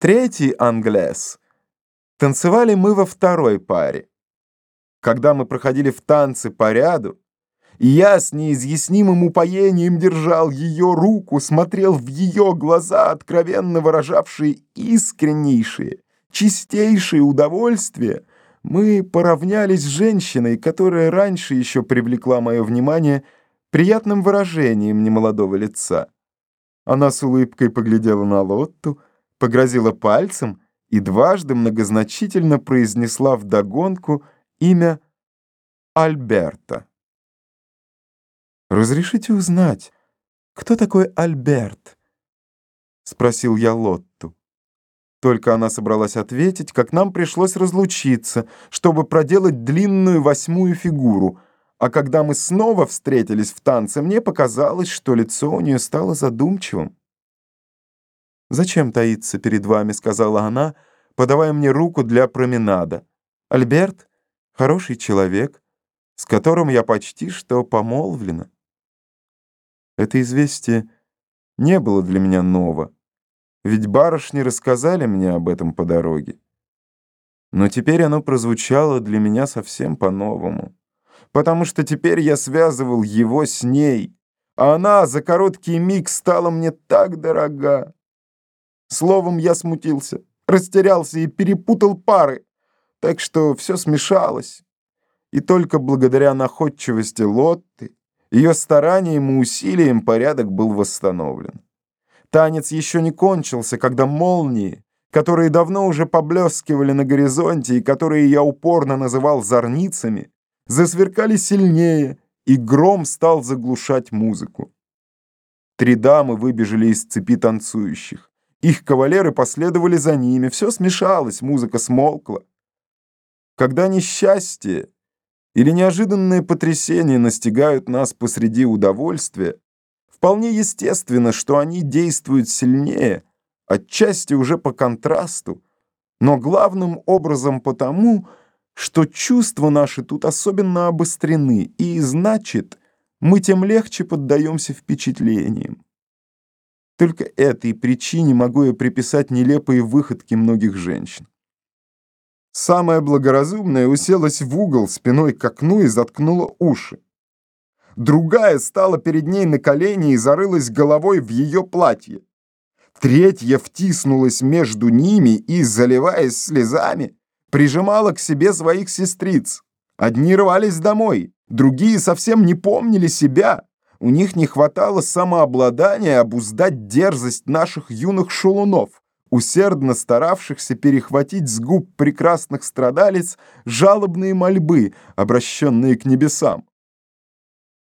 Третий англес. Танцевали мы во второй паре. Когда мы проходили в танцы по ряду, я с неизъяснимым упоением держал ее руку, смотрел в ее глаза, откровенно выражавшие искреннейшие, чистейшие удовольствия, мы поравнялись с женщиной, которая раньше еще привлекла мое внимание приятным выражением немолодого лица. Она с улыбкой поглядела на Лотту, погрозила пальцем и дважды многозначительно произнесла вдогонку имя Альберта. «Разрешите узнать, кто такой Альберт?» — спросил я Лотту. Только она собралась ответить, как нам пришлось разлучиться, чтобы проделать длинную восьмую фигуру, а когда мы снова встретились в танце, мне показалось, что лицо у нее стало задумчивым. «Зачем таиться перед вами?» — сказала она, подавая мне руку для променада. «Альберт — хороший человек, с которым я почти что помолвлена». Это известие не было для меня ново, ведь барышни рассказали мне об этом по дороге. Но теперь оно прозвучало для меня совсем по-новому, потому что теперь я связывал его с ней, а она за короткий миг стала мне так дорога. Словом, я смутился, растерялся и перепутал пары, так что все смешалось. И только благодаря находчивости Лотты, ее стараниям и усилиям порядок был восстановлен. Танец еще не кончился, когда молнии, которые давно уже поблескивали на горизонте и которые я упорно называл зорницами, засверкали сильнее, и гром стал заглушать музыку. Три дамы выбежали из цепи танцующих. Их кавалеры последовали за ними, все смешалось, музыка смолкла. Когда несчастье или неожиданное потрясение настигают нас посреди удовольствия, вполне естественно, что они действуют сильнее, отчасти уже по контрасту, но главным образом потому, что чувства наши тут особенно обострены, и, значит, мы тем легче поддаемся впечатлениям. Только этой причине могу я приписать нелепые выходки многих женщин. Самая благоразумная уселась в угол спиной к окну и заткнула уши. Другая стала перед ней на колени и зарылась головой в ее платье. Третья втиснулась между ними и, заливаясь слезами, прижимала к себе своих сестриц. Одни рвались домой, другие совсем не помнили себя. У них не хватало самообладания обуздать дерзость наших юных шалунов, усердно старавшихся перехватить с губ прекрасных страдалец жалобные мольбы, обращенные к небесам.